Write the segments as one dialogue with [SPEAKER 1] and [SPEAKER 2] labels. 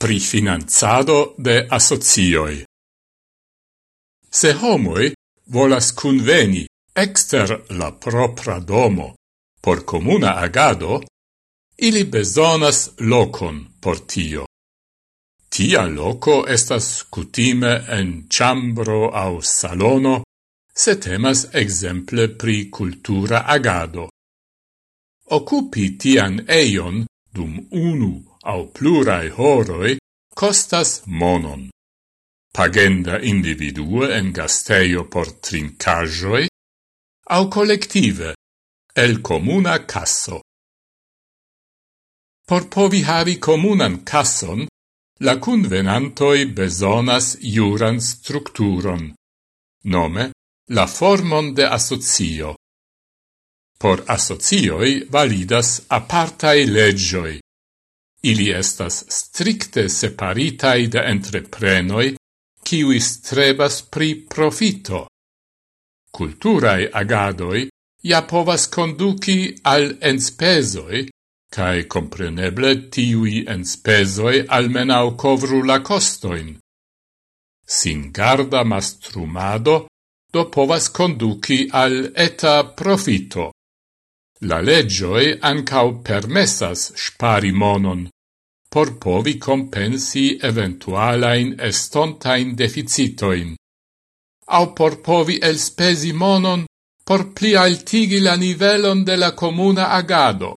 [SPEAKER 1] pri finanzado de asocioi. Se homoi volas conveni exter la propra domo por comuna agado, ili besonas locon por tio. Tia loco estas cutime en chambro au salono, se temas exemple pri cultura agado. Occupi tian eion dum unu au plurai horoi costas monon. Pagenda individue en gasteio por trincajoi au collective el comuna casso. Por povi havi comunan casson, la convenantoi besonas juran structuron, nome la formon de associo. Por associoi validas apartai legioi, Ili estas stricte separitai de entreprenoi, kiwi strebas pri profito. Culturae agadoi ja povas conduci al enspesoi, cae compreneble tiui enspesoi almenau covru la costoin. Singarda mastrumado do povas conduci al eta profito. La legioi ancau permessas spari monon, por povi compensi eventualain estontain deficitoin, au por povi elspesi monon por pli altigi la nivelon de la comuna agado,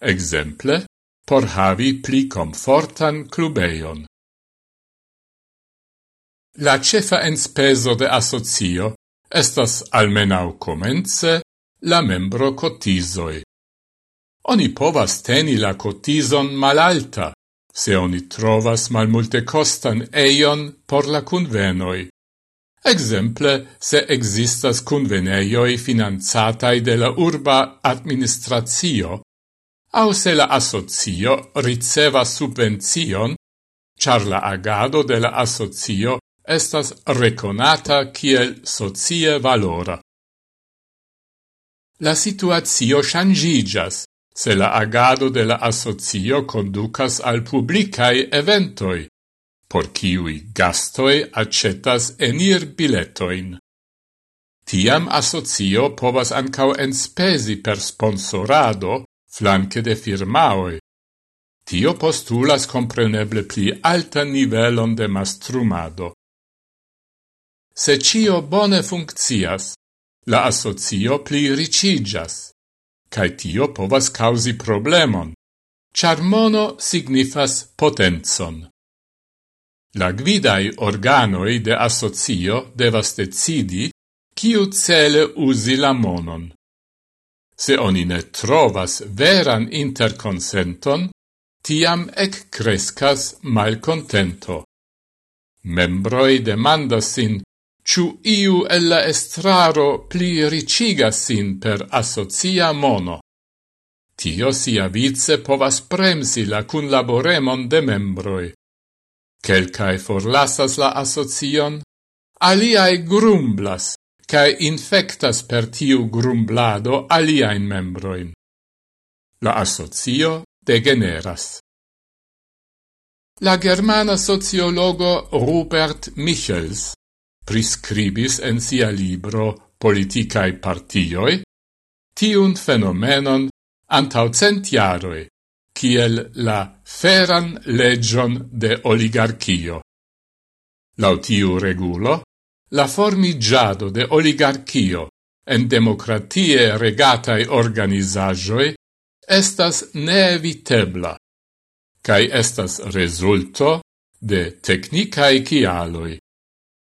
[SPEAKER 1] exemple, por havi pli comfortan clubeion. La cefa enspeso de asocio estas almenau comence la membro cotizoi. Oni povas teni la cotizon malalta, se oni trovas malmulte costan eion por la convenoi. Exemple, se existas conveneioi finanzatai de la urba administratio, au se la associo ricevas subvencion, char la agado de la associo estas reconata kiel socie valora la situazio changigas, se la agado de la associo conducas al publicae eventoi, por kiui gastoi accetas enir biletoin. Tiam associo povas ancau enspesi per sponsorado flanque de firmaoi. Tio postulas compreneble pli alta nivelon de mastrumado. Se cio bone funccias, la asocio pli ricigas, cae tio povas causi problemon, char mono signifas potenzon. La gvidai organoi de asocio devas decidi kiu cele usi la monon. Se oni ne trovas veran interconsenton, tiam ec crescas malcontento. Membroi demandas sin ciu iu ella estraro pli ricigas sin per associa mono. Tio sia vice povas premsi la cunlaboremon de membroi. Quelcae forlasas la associon, aliae grumblas, cae infectas per tiu grumblado aliaen membroin. La associo degeneras. La germana sociologo Rupert Michels priscribis en sia libro politicae partioi, tiun fenomenon antau centiaroi, kiel la feran legion de oligarchio. Lautiu regulo, la formigiado de oligarchio en democratie regatai organizajoi estas neevitebla, cae estas resulto de technicae cialoi,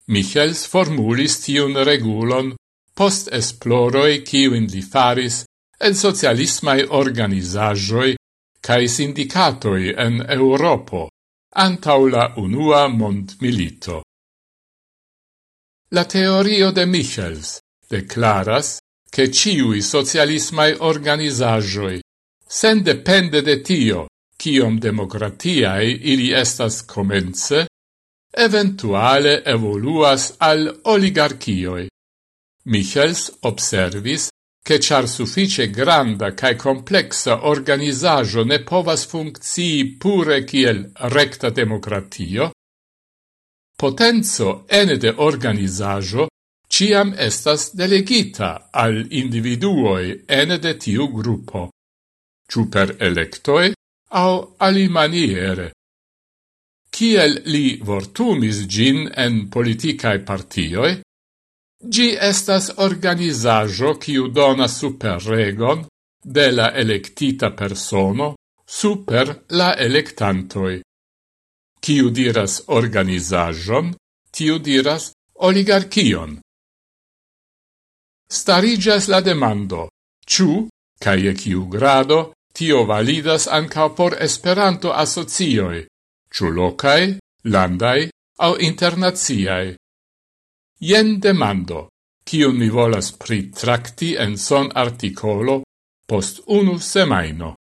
[SPEAKER 1] Michels formulis tiun regulon post esploroi kiuin li faris en socialismai organizajoi cae sindicatoi en Europo, antau la unua mondmilito. La teorio de Michels declaras che ciui socialismai organizajoi, sen depende de tio, ciom democratiae ili estas comence, eventuale evoluas al oligarchioi. Michels observis che char suffice granda cae complexa organizajo ne povas functii pure kiel recta democratio, potenzo ene de organizajo ciam estas delegita al individuoi ene de tiu gruppo, ciu per electoi au alimaniere kiel li vortumis gin en politicae partioi, gi estas organizajo kiu dona superregon de la electita persono super la electantoi. Kiu diras organizajon, tiu diras oligarchion. Starigas la demando, ciu, cae ciu grado, tio validas ancao por esperanto asocioi, ciu locai, landai au internaziai. Ien demando, cium mi volas pritracti en son articolo post unu semaino.